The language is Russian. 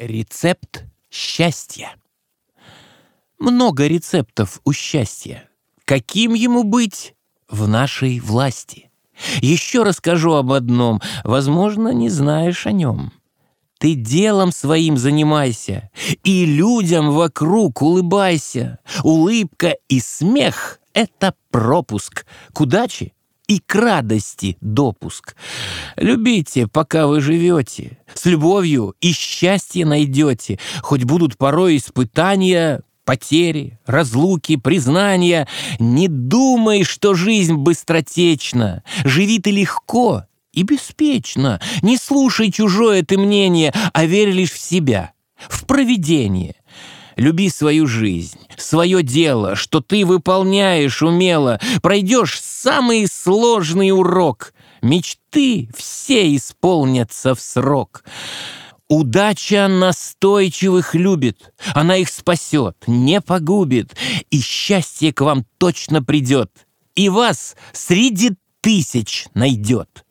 Рецепт счастья. Много рецептов у счастья. Каким ему быть в нашей власти? Еще расскажу об одном, возможно, не знаешь о нем. Ты делом своим занимайся, и людям вокруг улыбайся. Улыбка и смех — это пропуск к удаче и к радости допуск. Любите, пока вы живете, с любовью и счастье найдете, хоть будут порой испытания, потери, разлуки, признания. Не думай, что жизнь быстротечна, живи ты легко и беспечно. Не слушай чужое ты мнение, а верь лишь в себя, в провидение. Люби свою жизнь, свое дело, что ты выполняешь умело. Пройдешь самый сложный урок. Мечты все исполнятся в срок. Удача настойчивых любит, она их спасет, не погубит, и счастье к вам точно придет, и вас среди тысяч найдет.